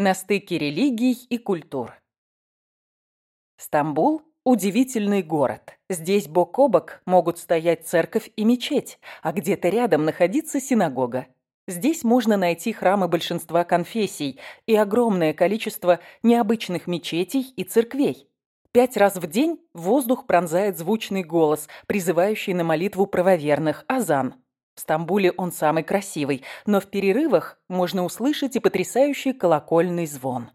На стыке религий и культур. Стамбул – удивительный город. Здесь бок о бок могут стоять церковь и мечеть, а где-то рядом находиться синагога. Здесь можно найти храмы большинства конфессий и огромное количество необычных мечетей и церквей. Пять раз в день воздух пронзает звучный голос, призывающий на молитву правоверных – азан. В Стамбуле он самый красивый, но в перерывах можно услышать и потрясающий колокольный звон.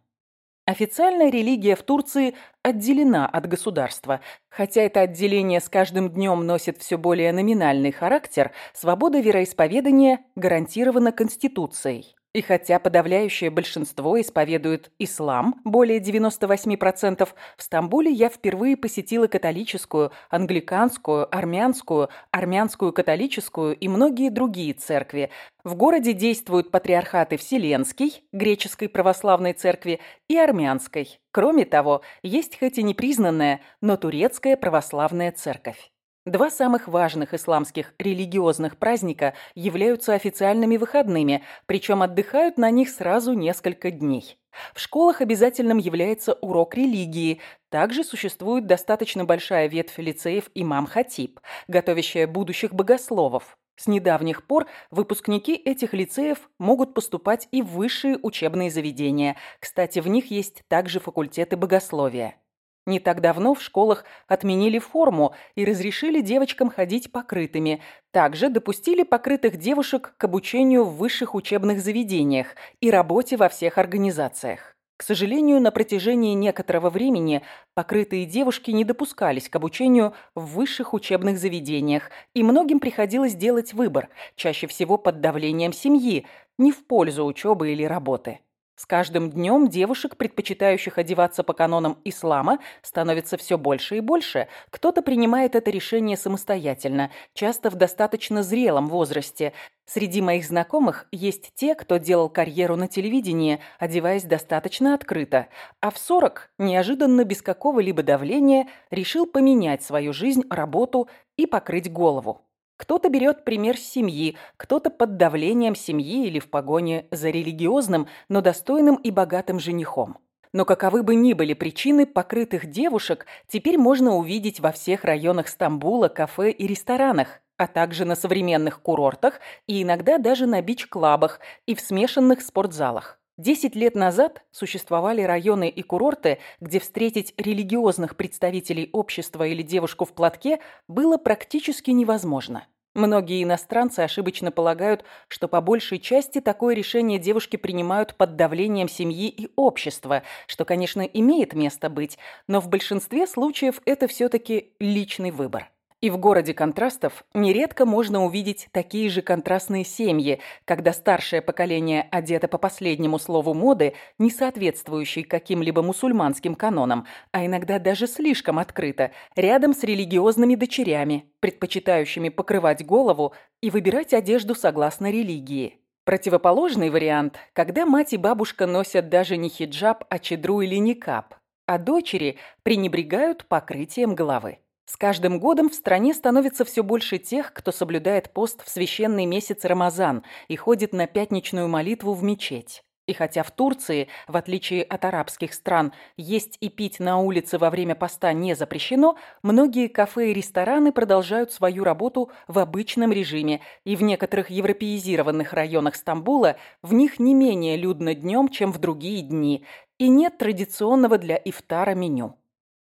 Официальная религия в Турции отделена от государства. Хотя это отделение с каждым днем носит все более номинальный характер, свобода вероисповедания гарантирована Конституцией. И хотя подавляющее большинство исповедует ислам, более 98%, в Стамбуле я впервые посетила католическую, англиканскую, армянскую, армянскую католическую и многие другие церкви. В городе действуют патриархаты Вселенской, греческой православной церкви и армянской. Кроме того, есть хоть и непризнанная, но турецкая православная церковь. Два самых важных исламских религиозных праздника являются официальными выходными, причем отдыхают на них сразу несколько дней. В школах обязательным является урок религии. Также существует достаточно большая ветвь лицеев имам-хатиб, готовящая будущих богословов. С недавних пор выпускники этих лицеев могут поступать и в высшие учебные заведения. Кстати, в них есть также факультеты богословия. Не так давно в школах отменили форму и разрешили девочкам ходить покрытыми. Также допустили покрытых девушек к обучению в высших учебных заведениях и работе во всех организациях. К сожалению, на протяжении некоторого времени покрытые девушки не допускались к обучению в высших учебных заведениях, и многим приходилось делать выбор, чаще всего под давлением семьи, не в пользу учебы или работы. С каждым днем девушек, предпочитающих одеваться по канонам ислама, становится все больше и больше. Кто-то принимает это решение самостоятельно, часто в достаточно зрелом возрасте. Среди моих знакомых есть те, кто делал карьеру на телевидении, одеваясь достаточно открыто, а в 40, неожиданно без какого-либо давления, решил поменять свою жизнь, работу и покрыть голову. Кто-то берет пример семьи, кто-то под давлением семьи или в погоне за религиозным, но достойным и богатым женихом. Но каковы бы ни были причины, покрытых девушек теперь можно увидеть во всех районах Стамбула, кафе и ресторанах, а также на современных курортах и иногда даже на бич-клабах и в смешанных спортзалах. Десять лет назад существовали районы и курорты, где встретить религиозных представителей общества или девушку в платке было практически невозможно. Многие иностранцы ошибочно полагают, что по большей части такое решение девушки принимают под давлением семьи и общества, что, конечно, имеет место быть, но в большинстве случаев это все-таки личный выбор. И в городе контрастов нередко можно увидеть такие же контрастные семьи, когда старшее поколение одето по последнему слову моды, не соответствующей каким-либо мусульманским канонам, а иногда даже слишком открыто, рядом с религиозными дочерями, предпочитающими покрывать голову и выбирать одежду согласно религии. Противоположный вариант, когда мать и бабушка носят даже не хиджаб, а чедру или никап, а дочери пренебрегают покрытием головы. С каждым годом в стране становится все больше тех, кто соблюдает пост в священный месяц Рамазан и ходит на пятничную молитву в мечеть. И хотя в Турции, в отличие от арабских стран, есть и пить на улице во время поста не запрещено, многие кафе и рестораны продолжают свою работу в обычном режиме, и в некоторых европеизированных районах Стамбула в них не менее людно днем, чем в другие дни, и нет традиционного для ифтара меню.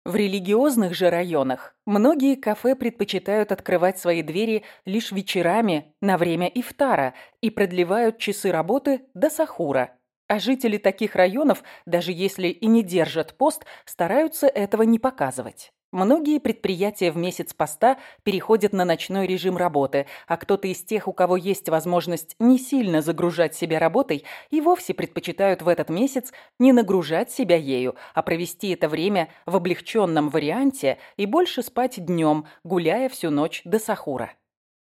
В религиозных же районах многие кафе предпочитают открывать свои двери лишь вечерами на время ифтара и продлевают часы работы до сахура. А жители таких районов, даже если и не держат пост, стараются этого не показывать. Многие предприятия в месяц поста переходят на ночной режим работы, а кто-то из тех, у кого есть возможность не сильно загружать себя работой, и вовсе предпочитают в этот месяц не нагружать себя ею, а провести это время в облегченном варианте и больше спать днем, гуляя всю ночь до сахура.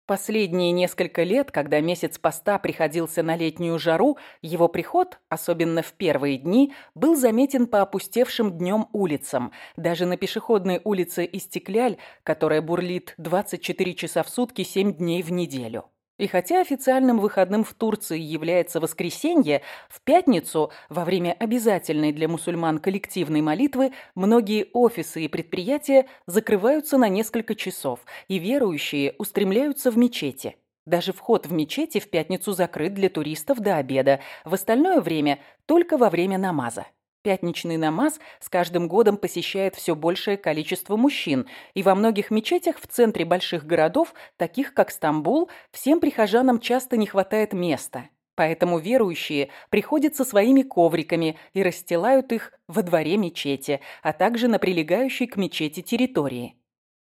Последние несколько лет, когда месяц поста приходился на летнюю жару, его приход, особенно в первые дни, был заметен по опустевшим днем улицам. Даже на пешеходной улице Истекляль, которая бурлит 24 часа в сутки 7 дней в неделю. И хотя официальным выходным в Турции является воскресенье, в пятницу, во время обязательной для мусульман коллективной молитвы, многие офисы и предприятия закрываются на несколько часов, и верующие устремляются в мечети. Даже вход в мечети в пятницу закрыт для туристов до обеда, в остальное время только во время намаза. Пятничный намаз с каждым годом посещает все большее количество мужчин, и во многих мечетях в центре больших городов, таких как Стамбул, всем прихожанам часто не хватает места. Поэтому верующие приходят со своими ковриками и расстилают их во дворе мечети, а также на прилегающей к мечети территории.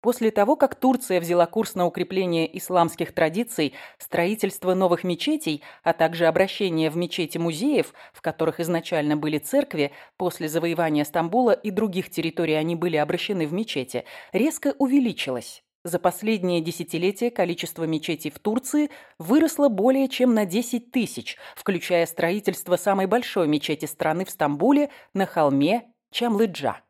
После того, как Турция взяла курс на укрепление исламских традиций, строительство новых мечетей, а также обращение в мечети музеев, в которых изначально были церкви, после завоевания Стамбула и других территорий они были обращены в мечети, резко увеличилось. За последние десятилетия количество мечетей в Турции выросло более чем на 10 тысяч, включая строительство самой большой мечети страны в Стамбуле на холме Чамлыджа.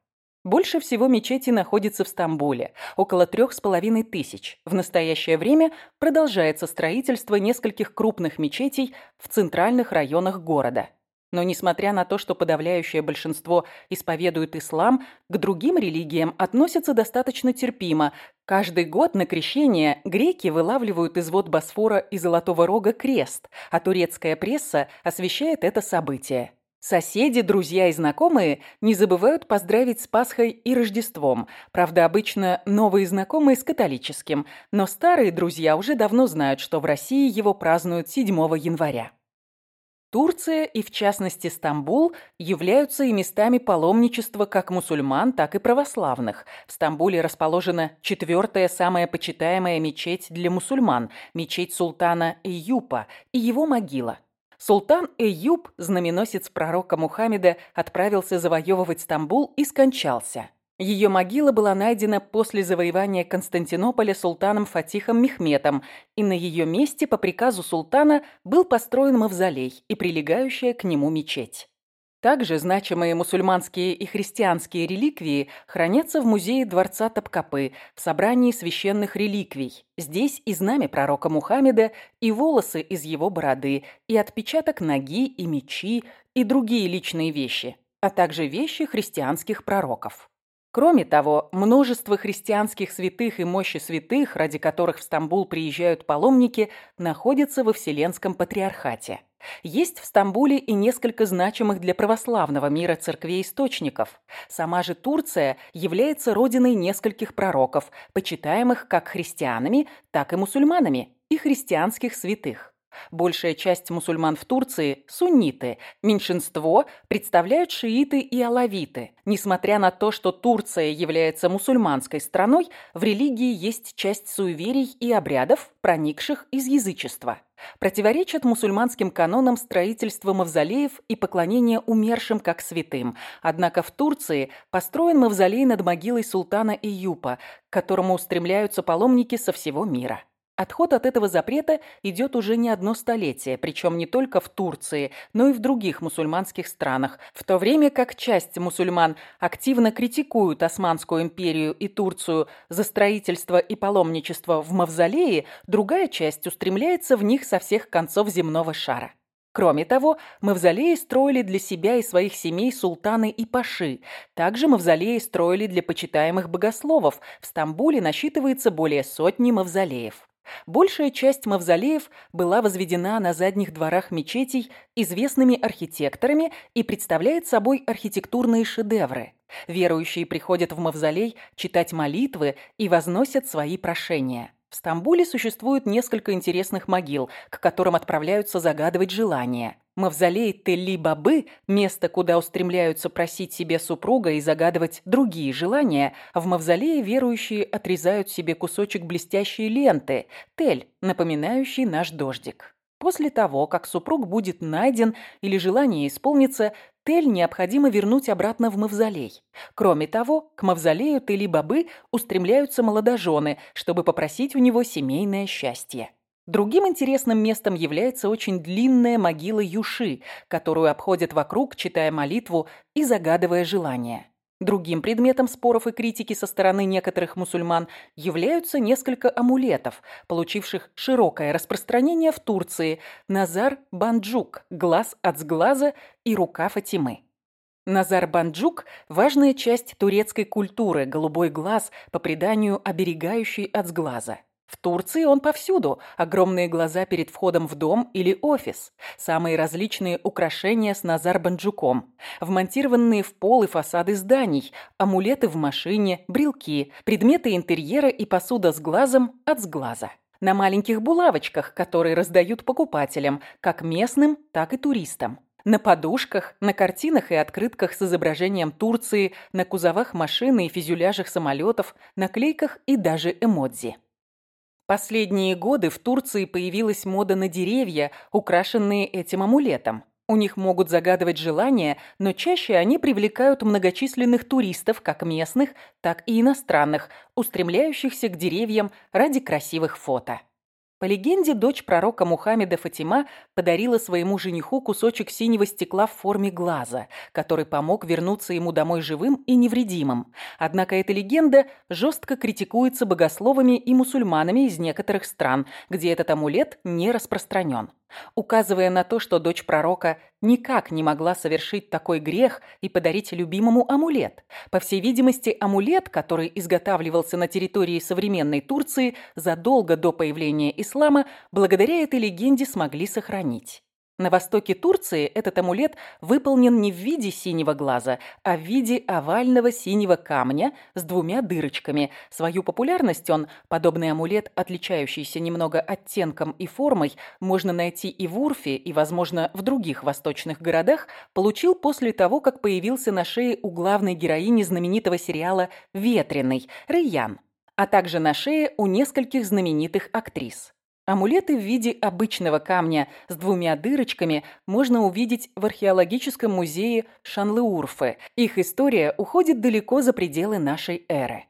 Больше всего мечети находится в Стамбуле, около трех с половиной тысяч. В настоящее время продолжается строительство нескольких крупных мечетей в центральных районах города. Но несмотря на то, что подавляющее большинство исповедует ислам, к другим религиям относятся достаточно терпимо. Каждый год на крещение греки вылавливают из вод Босфора и Золотого Рога крест, а турецкая пресса освещает это событие. Соседи, друзья и знакомые не забывают поздравить с Пасхой и Рождеством. Правда, обычно новые знакомые с католическим, но старые друзья уже давно знают, что в России его празднуют 7 января. Турция и, в частности, Стамбул являются и местами паломничества как мусульман, так и православных. В Стамбуле расположена четвертая самая почитаемая мечеть для мусульман – мечеть султана Эйюпа и его могила. Султан Эйюб, знаменосец пророка Мухаммеда, отправился завоевывать Стамбул и скончался. Ее могила была найдена после завоевания Константинополя султаном Фатихом Мехметом, и на ее месте по приказу султана был построен мавзолей и прилегающая к нему мечеть. Также значимые мусульманские и христианские реликвии хранятся в музее дворца Топкапы в собрании священных реликвий. Здесь и знамя пророка Мухаммеда, и волосы из его бороды, и отпечаток ноги, и мечи, и другие личные вещи, а также вещи христианских пророков. Кроме того, множество христианских святых и мощи святых, ради которых в Стамбул приезжают паломники, находятся во Вселенском Патриархате. Есть в Стамбуле и несколько значимых для православного мира церквей-источников. Сама же Турция является родиной нескольких пророков, почитаемых как христианами, так и мусульманами, и христианских святых. Большая часть мусульман в Турции – сунниты, меньшинство представляют шииты и алавиты. Несмотря на то, что Турция является мусульманской страной, в религии есть часть суеверий и обрядов, проникших из язычества. Противоречат мусульманским канонам строительство мавзолеев и поклонение умершим как святым. Однако в Турции построен мавзолей над могилой султана Июпа, к которому устремляются паломники со всего мира. Отход от этого запрета идет уже не одно столетие, причем не только в Турции, но и в других мусульманских странах, в то время как часть мусульман активно критикуют Османскую империю и Турцию за строительство и паломничество в мавзолее, другая часть устремляется в них со всех концов земного шара. Кроме того, мавзолеи строили для себя и своих семей султаны и паши. Также мавзолеи строили для почитаемых богословов. В Стамбуле насчитывается более сотни мавзолеев. Большая часть мавзолеев была возведена на задних дворах мечетей известными архитекторами и представляет собой архитектурные шедевры. Верующие приходят в мавзолей читать молитвы и возносят свои прошения. В Стамбуле существует несколько интересных могил, к которым отправляются загадывать желания. Мавзолей Телли-Бабы – место, куда устремляются просить себе супруга и загадывать другие желания. В мавзолее верующие отрезают себе кусочек блестящей ленты – тель, напоминающий наш дождик. После того, как супруг будет найден или желание исполнится, Тель необходимо вернуть обратно в мавзолей. Кроме того, к мавзолею Тели-Бабы устремляются молодожены, чтобы попросить у него семейное счастье. Другим интересным местом является очень длинная могила Юши, которую обходят вокруг, читая молитву и загадывая желания. Другим предметом споров и критики со стороны некоторых мусульман являются несколько амулетов, получивших широкое распространение в Турции – Назар Банджук, глаз от сглаза и рука Фатимы. Назар Банджук – важная часть турецкой культуры, голубой глаз, по преданию оберегающий от сглаза. В Турции он повсюду. Огромные глаза перед входом в дом или офис. Самые различные украшения с Назар-Банджуком. Вмонтированные в пол и фасады зданий. Амулеты в машине, брелки. Предметы интерьера и посуда с глазом от сглаза. На маленьких булавочках, которые раздают покупателям, как местным, так и туристам. На подушках, на картинах и открытках с изображением Турции, на кузовах машины и фюзеляжах самолетов, наклейках и даже эмодзи. Последние годы в Турции появилась мода на деревья, украшенные этим амулетом. У них могут загадывать желания, но чаще они привлекают многочисленных туристов, как местных, так и иностранных, устремляющихся к деревьям ради красивых фото. По легенде, дочь пророка Мухаммеда Фатима подарила своему жениху кусочек синего стекла в форме глаза, который помог вернуться ему домой живым и невредимым. Однако эта легенда жестко критикуется богословами и мусульманами из некоторых стран, где этот амулет не распространен указывая на то, что дочь пророка никак не могла совершить такой грех и подарить любимому амулет. По всей видимости, амулет, который изготавливался на территории современной Турции задолго до появления ислама, благодаря этой легенде смогли сохранить. На востоке Турции этот амулет выполнен не в виде синего глаза, а в виде овального синего камня с двумя дырочками. Свою популярность он, подобный амулет, отличающийся немного оттенком и формой, можно найти и в Урфе, и, возможно, в других восточных городах, получил после того, как появился на шее у главной героини знаменитого сериала «Ветреный» Рейян, а также на шее у нескольких знаменитых актрис. Амулеты в виде обычного камня с двумя дырочками можно увидеть в археологическом музее Шанлыурфе. Их история уходит далеко за пределы нашей эры.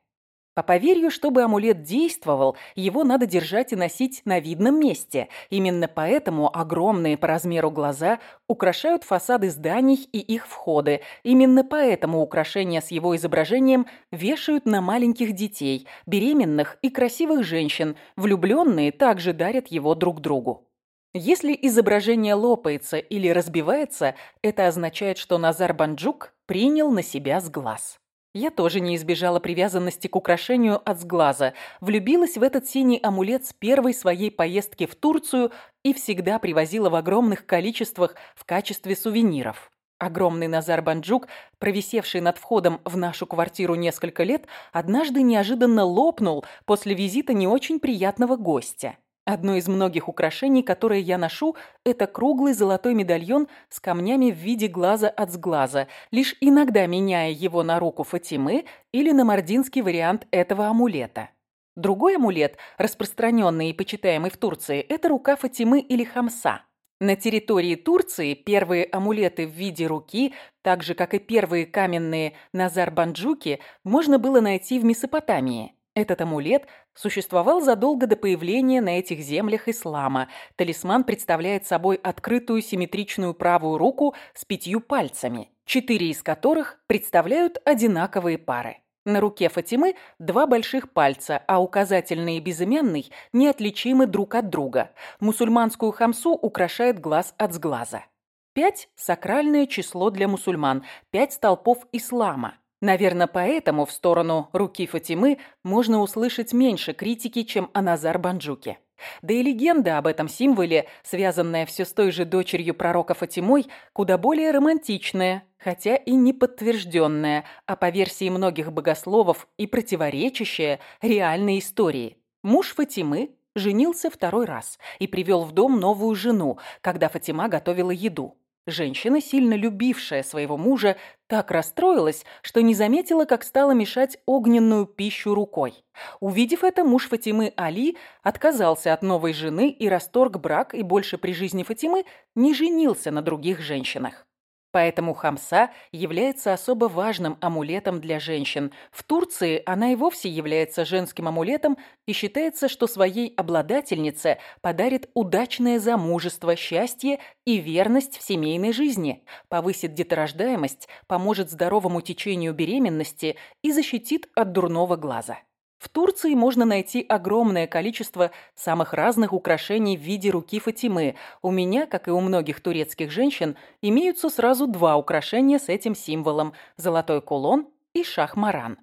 По поверью, чтобы амулет действовал, его надо держать и носить на видном месте. Именно поэтому огромные по размеру глаза украшают фасады зданий и их входы. Именно поэтому украшения с его изображением вешают на маленьких детей, беременных и красивых женщин. Влюбленные также дарят его друг другу. Если изображение лопается или разбивается, это означает, что Назар Банджук принял на себя сглаз. Я тоже не избежала привязанности к украшению от сглаза, влюбилась в этот синий амулет с первой своей поездки в Турцию и всегда привозила в огромных количествах в качестве сувениров. Огромный Назар Банджук, провисевший над входом в нашу квартиру несколько лет, однажды неожиданно лопнул после визита не очень приятного гостя. Одно из многих украшений, которые я ношу, это круглый золотой медальон с камнями в виде глаза от сглаза, лишь иногда меняя его на руку Фатимы или на мординский вариант этого амулета. Другой амулет, распространенный и почитаемый в Турции, это рука Фатимы или Хамса. На территории Турции первые амулеты в виде руки, так же как и первые каменные Назар-Банджуки, можно было найти в Месопотамии. Этот амулет существовал задолго до появления на этих землях ислама. Талисман представляет собой открытую симметричную правую руку с пятью пальцами, четыре из которых представляют одинаковые пары. На руке Фатимы два больших пальца, а указательный и безымянный неотличимы друг от друга. Мусульманскую хамсу украшает глаз от сглаза. Пять – сакральное число для мусульман, пять столпов ислама – Наверное, поэтому в сторону руки Фатимы можно услышать меньше критики, чем о Назар Банджуке. Да и легенда об этом символе, связанная все с той же дочерью пророка Фатимой, куда более романтичная, хотя и не подтвержденная, а по версии многих богословов и противоречащая реальной истории. Муж Фатимы женился второй раз и привел в дом новую жену, когда Фатима готовила еду. Женщина, сильно любившая своего мужа, так расстроилась, что не заметила, как стала мешать огненную пищу рукой. Увидев это, муж Фатимы Али отказался от новой жены и расторг брак, и больше при жизни Фатимы не женился на других женщинах. Поэтому хамса является особо важным амулетом для женщин. В Турции она и вовсе является женским амулетом и считается, что своей обладательнице подарит удачное замужество, счастье и верность в семейной жизни, повысит деторождаемость, поможет здоровому течению беременности и защитит от дурного глаза. В Турции можно найти огромное количество самых разных украшений в виде руки Фатимы. У меня, как и у многих турецких женщин, имеются сразу два украшения с этим символом – золотой кулон и шахмаран.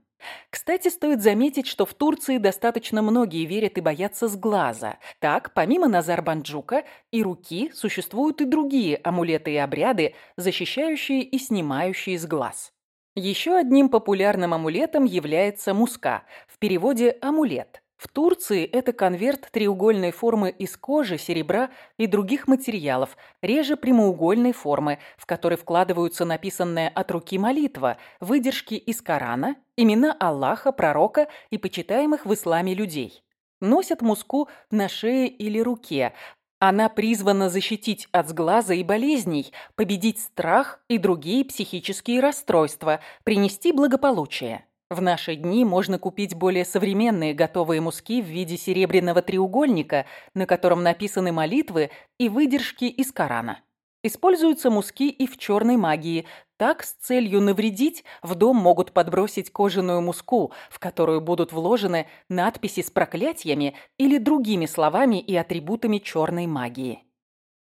Кстати, стоит заметить, что в Турции достаточно многие верят и боятся с глаза. Так, помимо Назар-Банджука и руки, существуют и другие амулеты и обряды, защищающие и снимающие с глаз. Еще одним популярным амулетом является муска, в переводе «амулет». В Турции это конверт треугольной формы из кожи, серебра и других материалов, реже прямоугольной формы, в который вкладываются написанная от руки молитва, выдержки из Корана, имена Аллаха, пророка и почитаемых в исламе людей. Носят муску на шее или руке, она призвана защитить от сглаза и болезней, победить страх и другие психические расстройства, принести благополучие. В наши дни можно купить более современные готовые муски в виде серебряного треугольника, на котором написаны молитвы и выдержки из Корана. Используются муски и в черной магии. Так, с целью навредить, в дом могут подбросить кожаную муску, в которую будут вложены надписи с проклятиями или другими словами и атрибутами черной магии.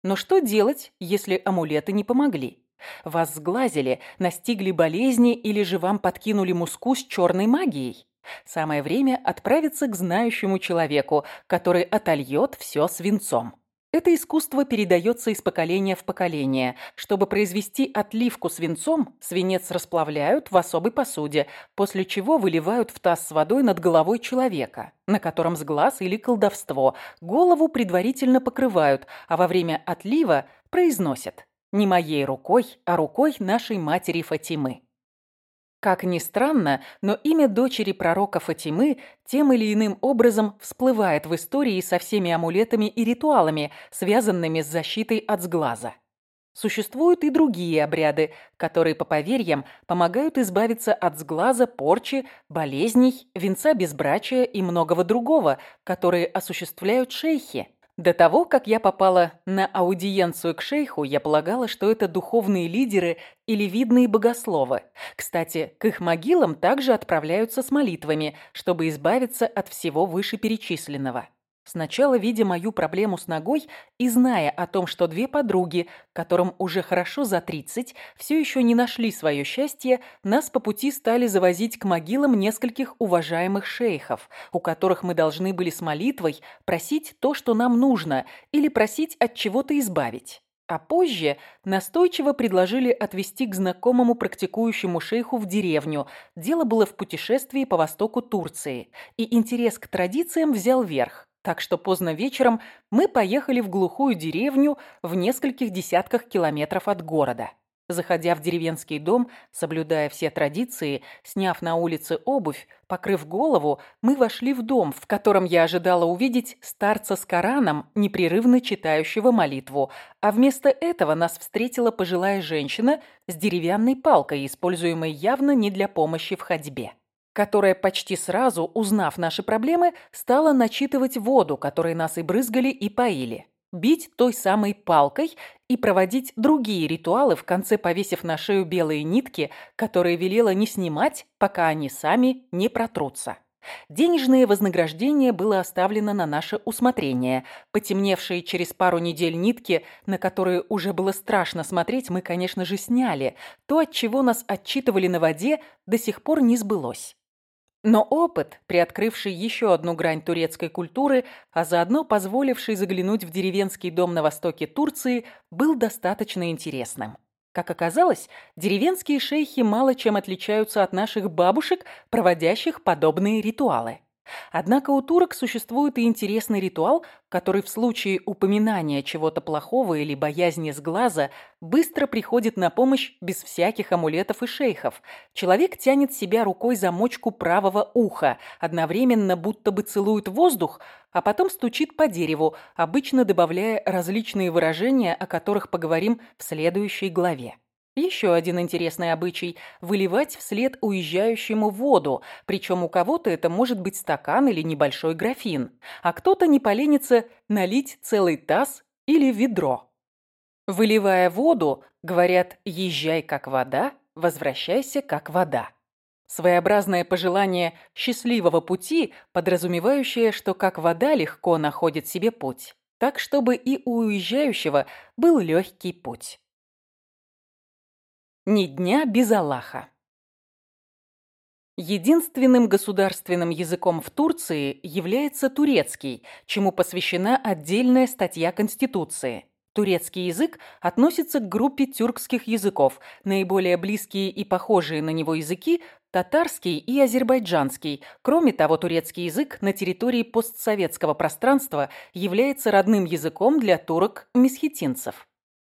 Но что делать, если амулеты не помогли? Вас сглазили, настигли болезни или же вам подкинули муску с черной магией? Самое время отправиться к знающему человеку, который отольет все свинцом. Это искусство передается из поколения в поколение. Чтобы произвести отливку свинцом, свинец расплавляют в особой посуде, после чего выливают в таз с водой над головой человека, на котором сглаз или колдовство. Голову предварительно покрывают, а во время отлива произносят «Не моей рукой, а рукой нашей матери Фатимы». Как ни странно, но имя дочери пророка Фатимы тем или иным образом всплывает в истории со всеми амулетами и ритуалами, связанными с защитой от сглаза. Существуют и другие обряды, которые, по поверьям, помогают избавиться от сглаза, порчи, болезней, венца безбрачия и многого другого, которые осуществляют шейхи. До того, как я попала на аудиенцию к шейху, я полагала, что это духовные лидеры или видные богословы. Кстати, к их могилам также отправляются с молитвами, чтобы избавиться от всего вышеперечисленного. Сначала, видя мою проблему с ногой и зная о том, что две подруги, которым уже хорошо за 30, все еще не нашли свое счастье, нас по пути стали завозить к могилам нескольких уважаемых шейхов, у которых мы должны были с молитвой просить то, что нам нужно, или просить от чего-то избавить. А позже настойчиво предложили отвезти к знакомому практикующему шейху в деревню. Дело было в путешествии по востоку Турции, и интерес к традициям взял верх. Так что поздно вечером мы поехали в глухую деревню в нескольких десятках километров от города. Заходя в деревенский дом, соблюдая все традиции, сняв на улице обувь, покрыв голову, мы вошли в дом, в котором я ожидала увидеть старца с Кораном, непрерывно читающего молитву, а вместо этого нас встретила пожилая женщина с деревянной палкой, используемой явно не для помощи в ходьбе которая почти сразу, узнав наши проблемы, стала начитывать воду, которой нас и брызгали, и поили, бить той самой палкой и проводить другие ритуалы, в конце повесив на шею белые нитки, которые велела не снимать, пока они сами не протрутся. Денежное вознаграждение было оставлено на наше усмотрение. Потемневшие через пару недель нитки, на которые уже было страшно смотреть, мы, конечно же, сняли. То, от чего нас отчитывали на воде, до сих пор не сбылось. Но опыт, приоткрывший еще одну грань турецкой культуры, а заодно позволивший заглянуть в деревенский дом на востоке Турции, был достаточно интересным. Как оказалось, деревенские шейхи мало чем отличаются от наших бабушек, проводящих подобные ритуалы. Однако у турок существует и интересный ритуал, который в случае упоминания чего-то плохого или боязни с глаза быстро приходит на помощь без всяких амулетов и шейхов. Человек тянет себя рукой за мочку правого уха, одновременно будто бы целует воздух, а потом стучит по дереву, обычно добавляя различные выражения, о которых поговорим в следующей главе. Еще один интересный обычай – выливать вслед уезжающему воду, причем у кого-то это может быть стакан или небольшой графин, а кто-то не поленится налить целый таз или ведро. Выливая воду, говорят «езжай как вода, возвращайся как вода». Своеобразное пожелание счастливого пути, подразумевающее, что как вода легко находит себе путь, так чтобы и у уезжающего был легкий путь. Ни дня без Аллаха. Единственным государственным языком в Турции является турецкий, чему посвящена отдельная статья Конституции. Турецкий язык относится к группе тюркских языков. Наиболее близкие и похожие на него языки – татарский и азербайджанский. Кроме того, турецкий язык на территории постсоветского пространства является родным языком для турок-месхетинцев.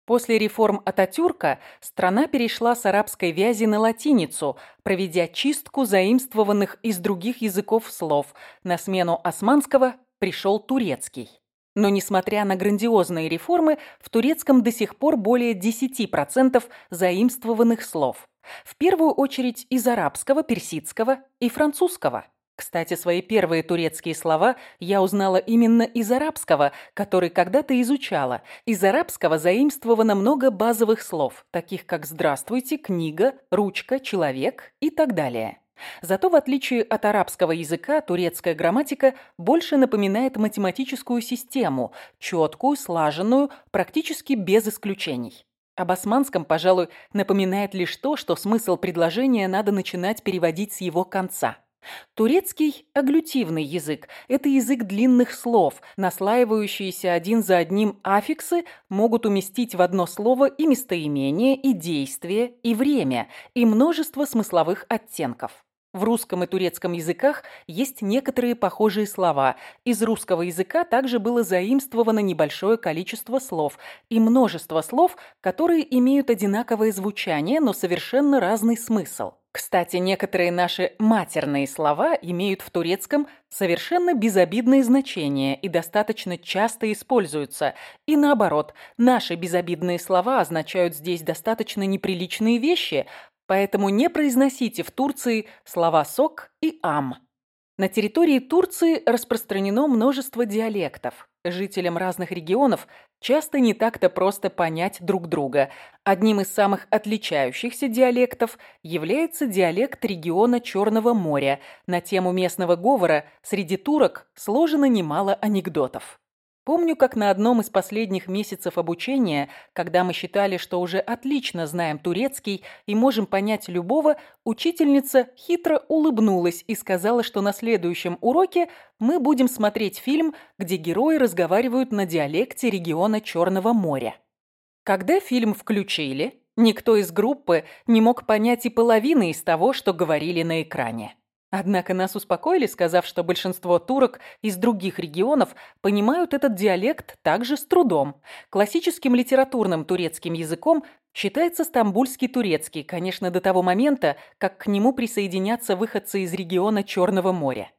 После реформ Ататюрка страна перешла с арабской вязи на латиницу, проведя чистку заимствованных из других языков слов. На смену османского пришел турецкий. Но несмотря на грандиозные реформы, в турецком до сих пор более 10% заимствованных слов. В первую очередь из арабского, персидского и французского. Кстати, свои первые турецкие слова я узнала именно из арабского, который когда-то изучала. Из арабского заимствовано много базовых слов, таких как «здравствуйте», «книга», «ручка», «человек» и так далее. Зато в отличие от арабского языка, турецкая грамматика больше напоминает математическую систему, четкую, слаженную, практически без исключений. Об османском, пожалуй, напоминает лишь то, что смысл предложения надо начинать переводить с его конца. Турецкий – агглютивный язык. Это язык длинных слов. Наслаивающиеся один за одним аффиксы могут уместить в одно слово и местоимение, и действие, и время, и множество смысловых оттенков. В русском и турецком языках есть некоторые похожие слова. Из русского языка также было заимствовано небольшое количество слов и множество слов, которые имеют одинаковое звучание, но совершенно разный смысл. Кстати, некоторые наши матерные слова имеют в турецком совершенно безобидные значения и достаточно часто используются. И наоборот, наши безобидные слова означают здесь достаточно неприличные вещи, Поэтому не произносите в Турции слова «сок» и «ам». На территории Турции распространено множество диалектов. Жителям разных регионов часто не так-то просто понять друг друга. Одним из самых отличающихся диалектов является диалект региона Черного моря. На тему местного говора среди турок сложено немало анекдотов. Помню, как на одном из последних месяцев обучения, когда мы считали, что уже отлично знаем турецкий и можем понять любого, учительница хитро улыбнулась и сказала, что на следующем уроке мы будем смотреть фильм, где герои разговаривают на диалекте региона Черного моря. Когда фильм включили, никто из группы не мог понять и половины из того, что говорили на экране. Однако нас успокоили, сказав, что большинство турок из других регионов понимают этот диалект также с трудом. Классическим литературным турецким языком считается стамбульский турецкий, конечно, до того момента, как к нему присоединятся выходцы из региона Черного моря.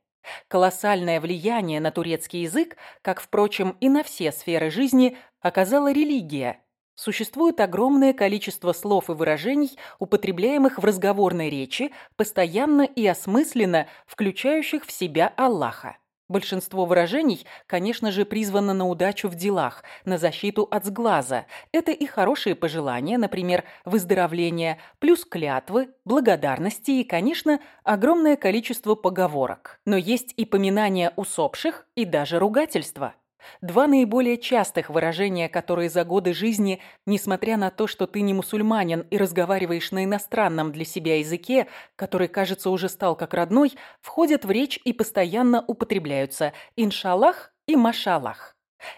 Колоссальное влияние на турецкий язык, как, впрочем, и на все сферы жизни, оказала религия – Существует огромное количество слов и выражений, употребляемых в разговорной речи, постоянно и осмысленно включающих в себя Аллаха. Большинство выражений, конечно же, призвано на удачу в делах, на защиту от сглаза. Это и хорошие пожелания, например, выздоровления, плюс клятвы, благодарности и, конечно, огромное количество поговорок. Но есть и поминания усопших, и даже ругательства. Два наиболее частых выражения, которые за годы жизни, несмотря на то, что ты не мусульманин и разговариваешь на иностранном для себя языке, который, кажется, уже стал как родной, входят в речь и постоянно употребляются «иншаллах» и «машаллах».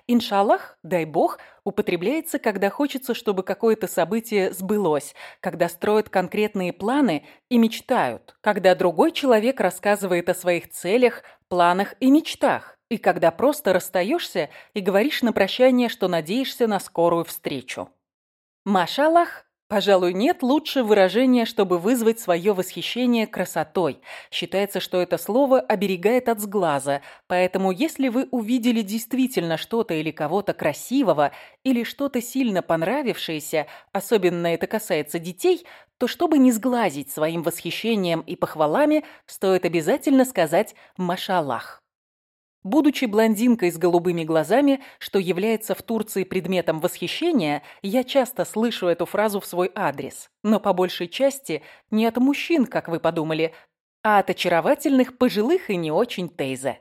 Иншаллах, дай бог, употребляется, когда хочется, чтобы какое-то событие сбылось, когда строят конкретные планы и мечтают, когда другой человек рассказывает о своих целях, планах и мечтах и когда просто расстаешься и говоришь на прощание, что надеешься на скорую встречу. Машалах Пожалуй, нет лучше выражения, чтобы вызвать свое восхищение красотой. Считается, что это слово оберегает от сглаза, поэтому если вы увидели действительно что-то или кого-то красивого, или что-то сильно понравившееся, особенно это касается детей, то чтобы не сглазить своим восхищением и похвалами, стоит обязательно сказать «машаллах». Будучи блондинкой с голубыми глазами, что является в Турции предметом восхищения, я часто слышу эту фразу в свой адрес. Но по большей части не от мужчин, как вы подумали, а от очаровательных пожилых и не очень тейзе.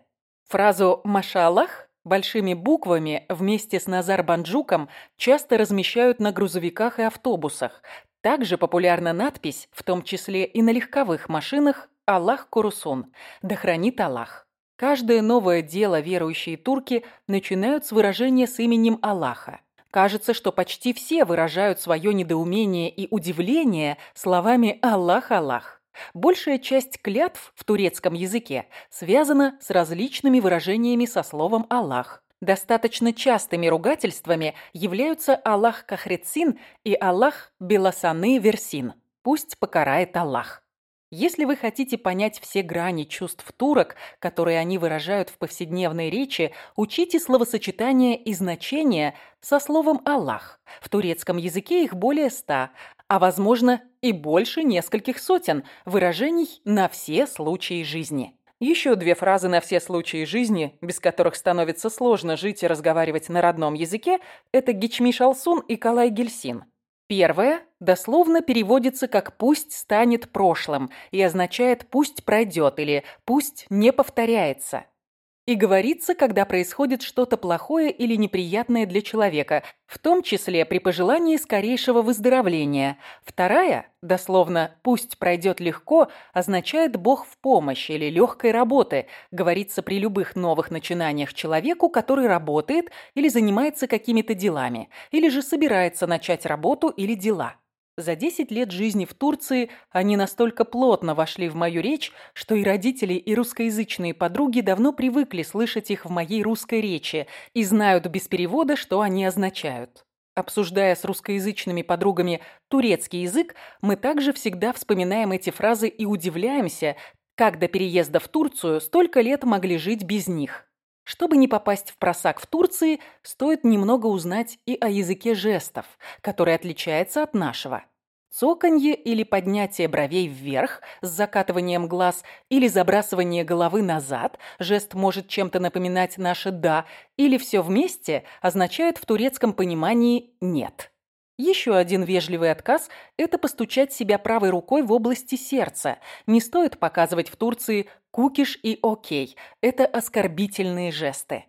Фразу «Машаллах» большими буквами вместе с Назар Банджуком часто размещают на грузовиках и автобусах. Также популярна надпись, в том числе и на легковых машинах «Аллах Курусун» – «Да хранит Аллах». Каждое новое дело верующие турки начинают с выражения с именем Аллаха. Кажется, что почти все выражают свое недоумение и удивление словами «Аллах, Аллах». Большая часть клятв в турецком языке связана с различными выражениями со словом «Аллах». Достаточно частыми ругательствами являются Аллах Кахрецин и Аллах Беласаны Версин. Пусть покарает Аллах. Если вы хотите понять все грани чувств турок, которые они выражают в повседневной речи, учите словосочетания и значения со словом «Аллах». В турецком языке их более ста, а, возможно, и больше нескольких сотен выражений на все случаи жизни. Еще две фразы на все случаи жизни, без которых становится сложно жить и разговаривать на родном языке, это Гичмиш Алсун и Калай Гельсин. Первое дословно переводится как «пусть станет прошлым» и означает «пусть пройдет» или «пусть не повторяется» и говорится, когда происходит что-то плохое или неприятное для человека, в том числе при пожелании скорейшего выздоровления. Вторая, дословно «пусть пройдет легко», означает «бог в помощь» или «легкой работы», говорится при любых новых начинаниях человеку, который работает или занимается какими-то делами, или же собирается начать работу или дела. За 10 лет жизни в Турции они настолько плотно вошли в мою речь, что и родители, и русскоязычные подруги давно привыкли слышать их в моей русской речи и знают без перевода, что они означают. Обсуждая с русскоязычными подругами турецкий язык, мы также всегда вспоминаем эти фразы и удивляемся, как до переезда в Турцию столько лет могли жить без них. Чтобы не попасть в просак в Турции, стоит немного узнать и о языке жестов, который отличается от нашего. Цоканье или поднятие бровей вверх с закатыванием глаз или забрасывание головы назад, жест может чем-то напоминать наше «да», или все вместе означает в турецком понимании «нет». Еще один вежливый отказ – это постучать себя правой рукой в области сердца. Не стоит показывать в Турции кукиш и окей. Это оскорбительные жесты.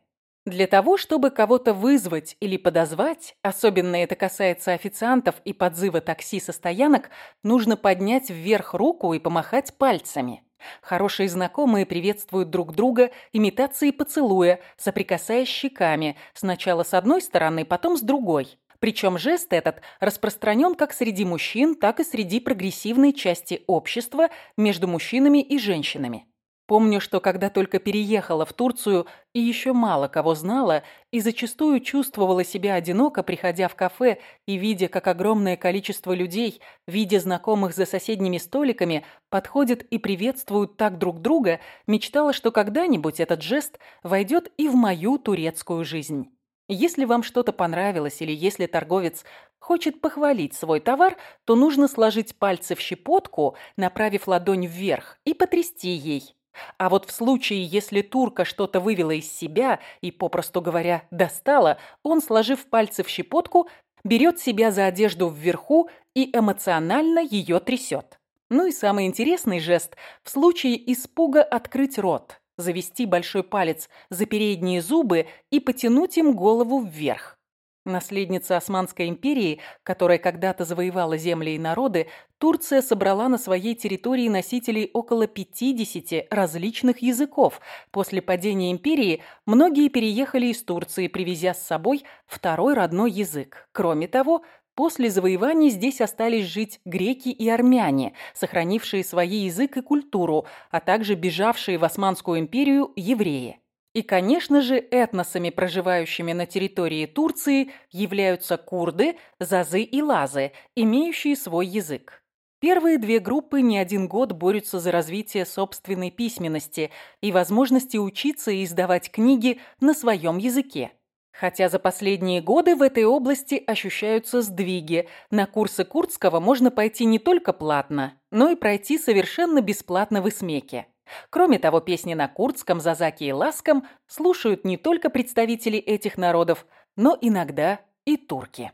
Для того, чтобы кого-то вызвать или подозвать, особенно это касается официантов и подзыва такси со стоянок, нужно поднять вверх руку и помахать пальцами. Хорошие знакомые приветствуют друг друга имитацией поцелуя, соприкасаясь щеками, сначала с одной стороны, потом с другой. Причем жест этот распространен как среди мужчин, так и среди прогрессивной части общества между мужчинами и женщинами. Помню, что когда только переехала в Турцию и еще мало кого знала, и зачастую чувствовала себя одиноко, приходя в кафе и видя, как огромное количество людей, видя знакомых за соседними столиками, подходят и приветствуют так друг друга, мечтала, что когда-нибудь этот жест войдет и в мою турецкую жизнь. Если вам что-то понравилось или если торговец хочет похвалить свой товар, то нужно сложить пальцы в щепотку, направив ладонь вверх, и потрясти ей. А вот в случае, если турка что-то вывела из себя и, попросту говоря, достала, он, сложив пальцы в щепотку, берет себя за одежду вверху и эмоционально ее трясет. Ну и самый интересный жест – в случае испуга открыть рот завести большой палец за передние зубы и потянуть им голову вверх. Наследница Османской империи, которая когда-то завоевала земли и народы, Турция собрала на своей территории носителей около 50 различных языков. После падения империи многие переехали из Турции, привезя с собой второй родной язык. Кроме того, После завоеваний здесь остались жить греки и армяне, сохранившие свой язык и культуру, а также бежавшие в Османскую империю евреи. И, конечно же, этносами, проживающими на территории Турции, являются курды, зазы и лазы, имеющие свой язык. Первые две группы не один год борются за развитие собственной письменности и возможности учиться и издавать книги на своем языке. Хотя за последние годы в этой области ощущаются сдвиги. На курсы курдского можно пойти не только платно, но и пройти совершенно бесплатно в Исмеке. Кроме того, песни на курдском, зазаке и ласком слушают не только представители этих народов, но иногда и турки.